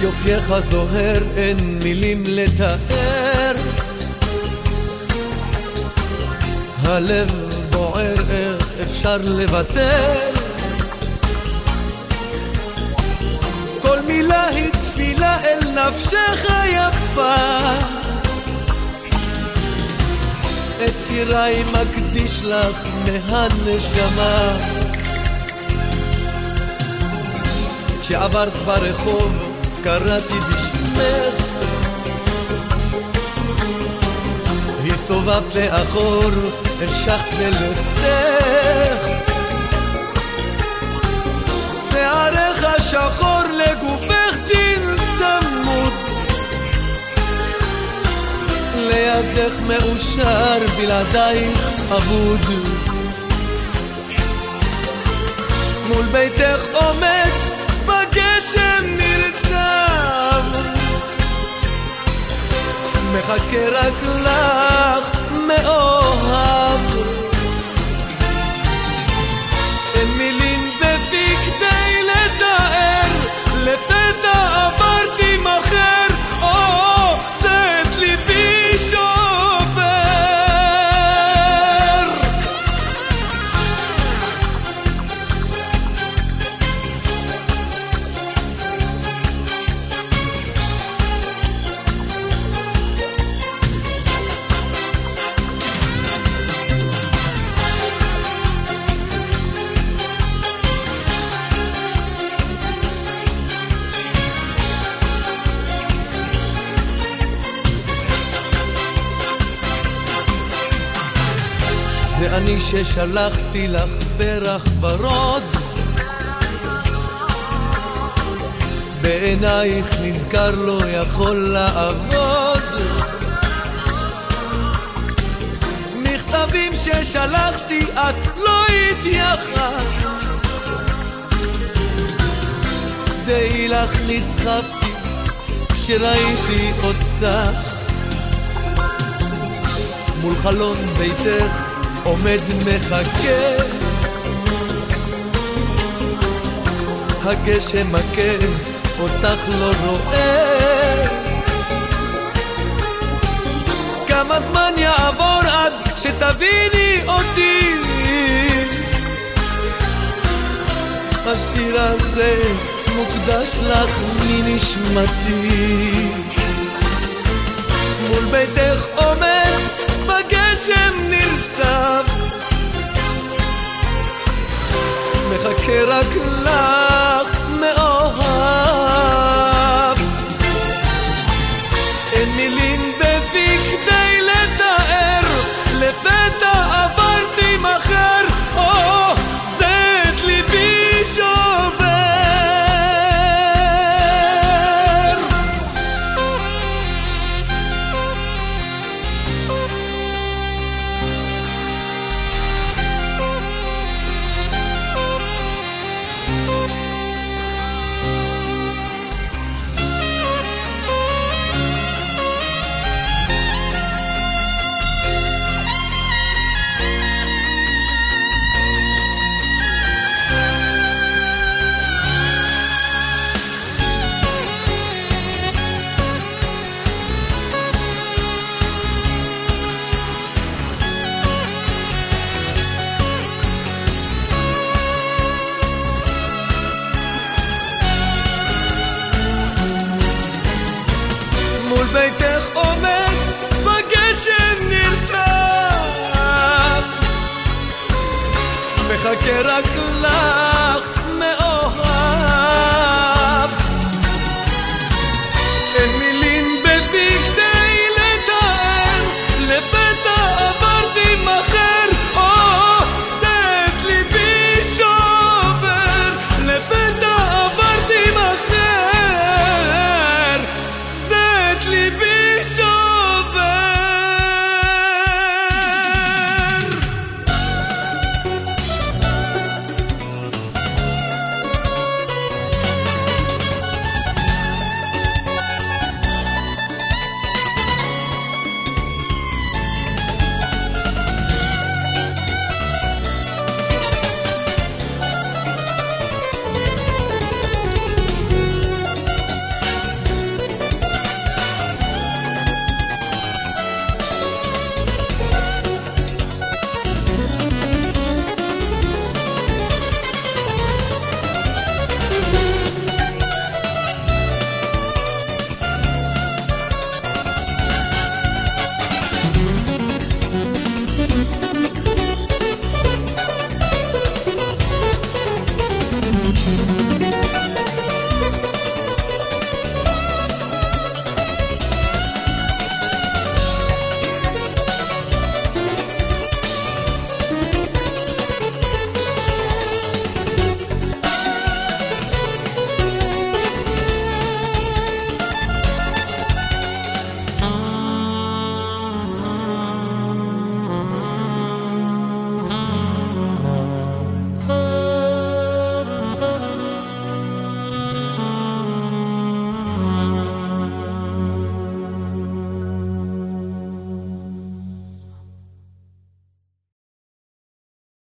יופייך זוהר, אין מילים לתאר. הלב בוער, איך אפשר לוותר? כל מילה היא תפילה אל נפשך יפה. את שיריי מקדיש לך מהנשמה. כשעברת ברחוב קראתי בשמך הסתובבת לאחור, המשכת ללכתך. שערך שחור לגופך ג'ינס צמוד. לידך מאושר, בלעדייך אבוד. מול ביתך עומד בגשם נרטב מחכה רק לך אני ששלחתי לך פרח ורוד. בעינייך נזכר לא יכול לעבוד. מכתבים ששלחתי את לא התייחסת. די לך נסחפתי כשראיתי אותך. מול חלון ביתך עומד מחכה. הגשם מכה, אותך לא רואה. כמה זמן יעבור עד שתביני אותי? השיר הזה מוקדש לך מנשמתי. מול ביתך מחכה לשקר רק לך מאוהב